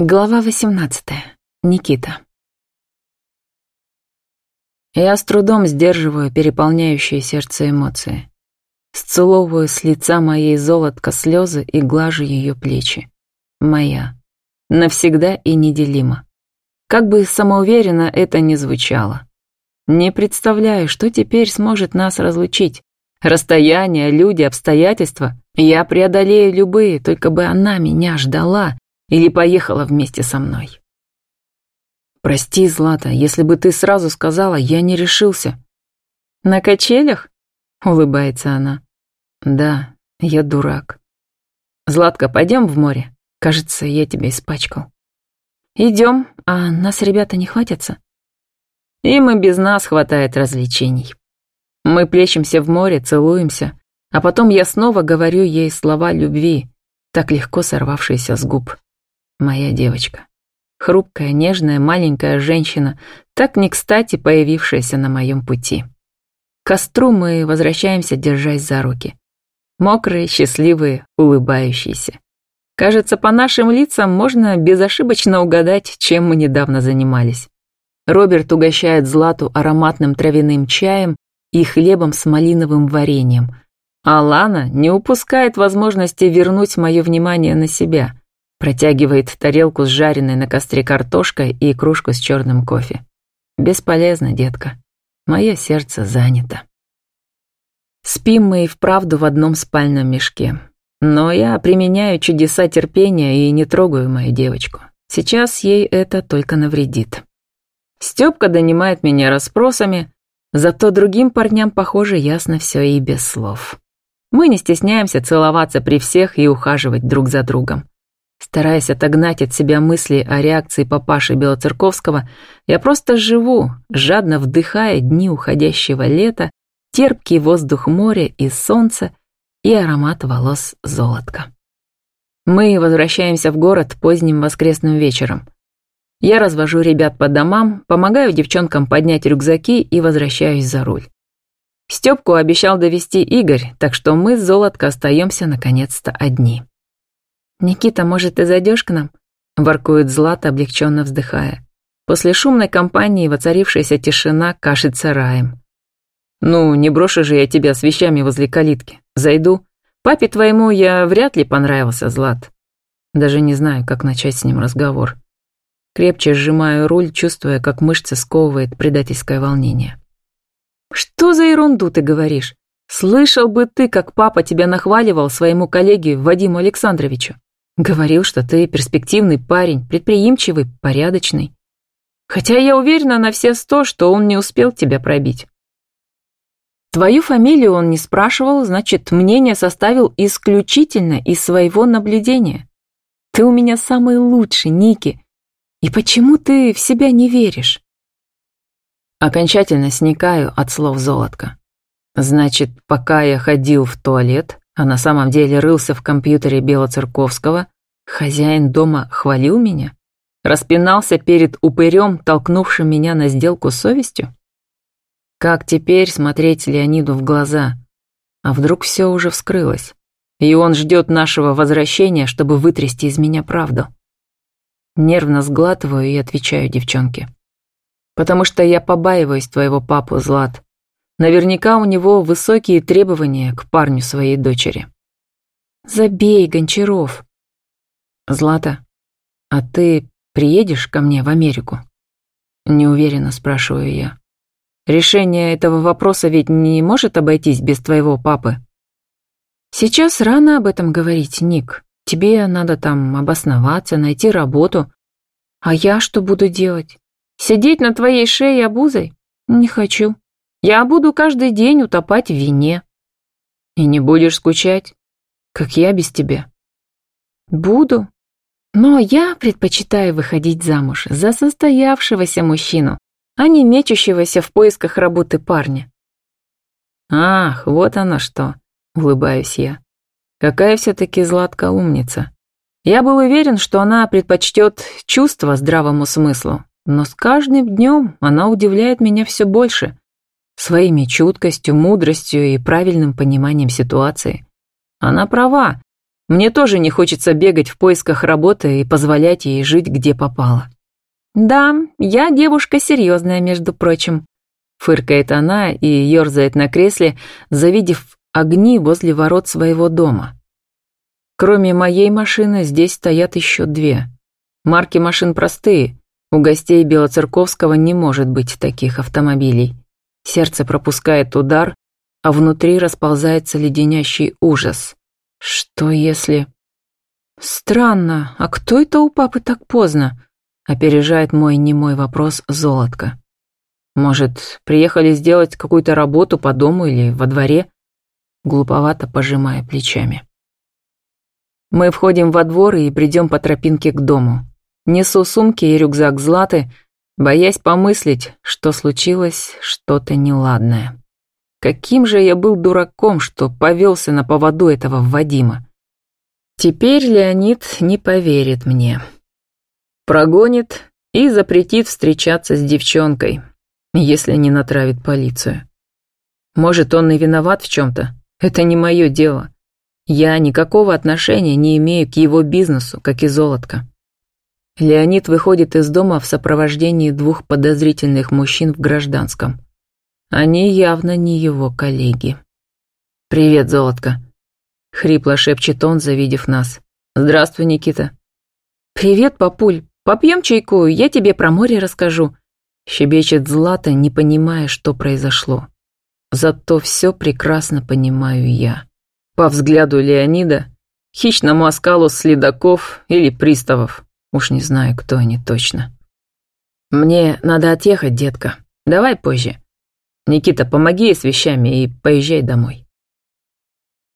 Глава 18. Никита. Я с трудом сдерживаю переполняющие сердце эмоции. Сцеловываю с лица моей золотка слезы и глажу ее плечи. Моя. Навсегда и неделима. Как бы самоуверенно это ни звучало. Не представляю, что теперь сможет нас разлучить. Расстояние, люди, обстоятельства. Я преодолею любые, только бы она меня ждала или поехала вместе со мной. Прости, Злата, если бы ты сразу сказала, я не решился. На качелях? Улыбается она. Да, я дурак. Златка, пойдем в море. Кажется, я тебя испачкал. Идем, а нас ребята не хватятся? Им и без нас хватает развлечений. Мы плещемся в море, целуемся, а потом я снова говорю ей слова любви, так легко сорвавшиеся с губ моя девочка. Хрупкая, нежная, маленькая женщина, так не кстати появившаяся на моем пути. К костру мы возвращаемся, держась за руки. Мокрые, счастливые, улыбающиеся. Кажется, по нашим лицам можно безошибочно угадать, чем мы недавно занимались. Роберт угощает Злату ароматным травяным чаем и хлебом с малиновым вареньем, а Лана не упускает возможности вернуть мое внимание на себя – Протягивает тарелку с жареной на костре картошкой и кружку с черным кофе. Бесполезно, детка. Мое сердце занято. Спим мы и вправду в одном спальном мешке. Но я применяю чудеса терпения и не трогаю мою девочку. Сейчас ей это только навредит. Стёпка донимает меня расспросами, зато другим парням, похоже, ясно все и без слов. Мы не стесняемся целоваться при всех и ухаживать друг за другом. Стараясь отогнать от себя мысли о реакции папаши Белоцерковского, я просто живу, жадно вдыхая дни уходящего лета, терпкий воздух моря и солнца и аромат волос золотка. Мы возвращаемся в город поздним воскресным вечером. Я развожу ребят по домам, помогаю девчонкам поднять рюкзаки и возвращаюсь за руль. Стёпку обещал довести Игорь, так что мы с Золотко остаемся наконец-то одни. «Никита, может, ты зайдешь к нам?» — воркует Злата, облегченно вздыхая. После шумной компании воцарившаяся тишина кашется раем. «Ну, не брошу же я тебя с вещами возле калитки. Зайду. Папе твоему я вряд ли понравился, Злат. Даже не знаю, как начать с ним разговор. Крепче сжимаю руль, чувствуя, как мышцы сковывает предательское волнение. «Что за ерунду ты говоришь? Слышал бы ты, как папа тебя нахваливал своему коллеге Вадиму Александровичу. Говорил, что ты перспективный парень, предприимчивый, порядочный. Хотя я уверена на все сто, что он не успел тебя пробить. Твою фамилию он не спрашивал, значит, мнение составил исключительно из своего наблюдения. Ты у меня самый лучший, Ники. И почему ты в себя не веришь? Окончательно сникаю от слов золотка. Значит, пока я ходил в туалет, а на самом деле рылся в компьютере Белоцерковского, хозяин дома хвалил меня? Распинался перед упырем, толкнувшим меня на сделку с совестью? Как теперь смотреть Леониду в глаза? А вдруг все уже вскрылось? И он ждет нашего возвращения, чтобы вытрясти из меня правду. Нервно сглатываю и отвечаю девчонке. Потому что я побаиваюсь твоего папу, Злат. Наверняка у него высокие требования к парню своей дочери. Забей, Гончаров. Злата, а ты приедешь ко мне в Америку? Неуверенно спрашиваю я. Решение этого вопроса ведь не может обойтись без твоего папы. Сейчас рано об этом говорить, Ник. Тебе надо там обосноваться, найти работу. А я что буду делать? Сидеть на твоей шее обузой? Не хочу. Я буду каждый день утопать в вине. И не будешь скучать, как я без тебя. Буду. Но я предпочитаю выходить замуж за состоявшегося мужчину, а не мечущегося в поисках работы парня. Ах, вот оно что, улыбаюсь я. Какая все-таки Златка умница. Я был уверен, что она предпочтет чувство здравому смыслу, но с каждым днем она удивляет меня все больше своими чуткостью, мудростью и правильным пониманием ситуации. Она права. Мне тоже не хочется бегать в поисках работы и позволять ей жить, где попало. «Да, я девушка серьезная, между прочим», — фыркает она и ерзает на кресле, завидев огни возле ворот своего дома. Кроме моей машины здесь стоят еще две. Марки машин простые, у гостей Белоцерковского не может быть таких автомобилей. Сердце пропускает удар, а внутри расползается леденящий ужас. Что если... Странно, а кто это у папы так поздно? Опережает мой немой вопрос Золотко. Может, приехали сделать какую-то работу по дому или во дворе? Глуповато пожимая плечами. Мы входим во двор и придем по тропинке к дому. Несу сумки и рюкзак Златы, боясь помыслить, что случилось что-то неладное. Каким же я был дураком, что повелся на поводу этого Вадима. Теперь Леонид не поверит мне. Прогонит и запретит встречаться с девчонкой, если не натравит полицию. Может, он и виноват в чем-то. Это не мое дело. Я никакого отношения не имею к его бизнесу, как и золотко. Леонид выходит из дома в сопровождении двух подозрительных мужчин в гражданском. Они явно не его коллеги. «Привет, золотко», — хрипло шепчет он, завидев нас. «Здравствуй, Никита». «Привет, папуль. Попьем чайку, я тебе про море расскажу», — щебечет Злата, не понимая, что произошло. Зато все прекрасно понимаю я. По взгляду Леонида, хищному оскалу следаков или приставов. Уж не знаю, кто они точно. Мне надо отъехать, детка. Давай позже. Никита, помоги ей с вещами и поезжай домой.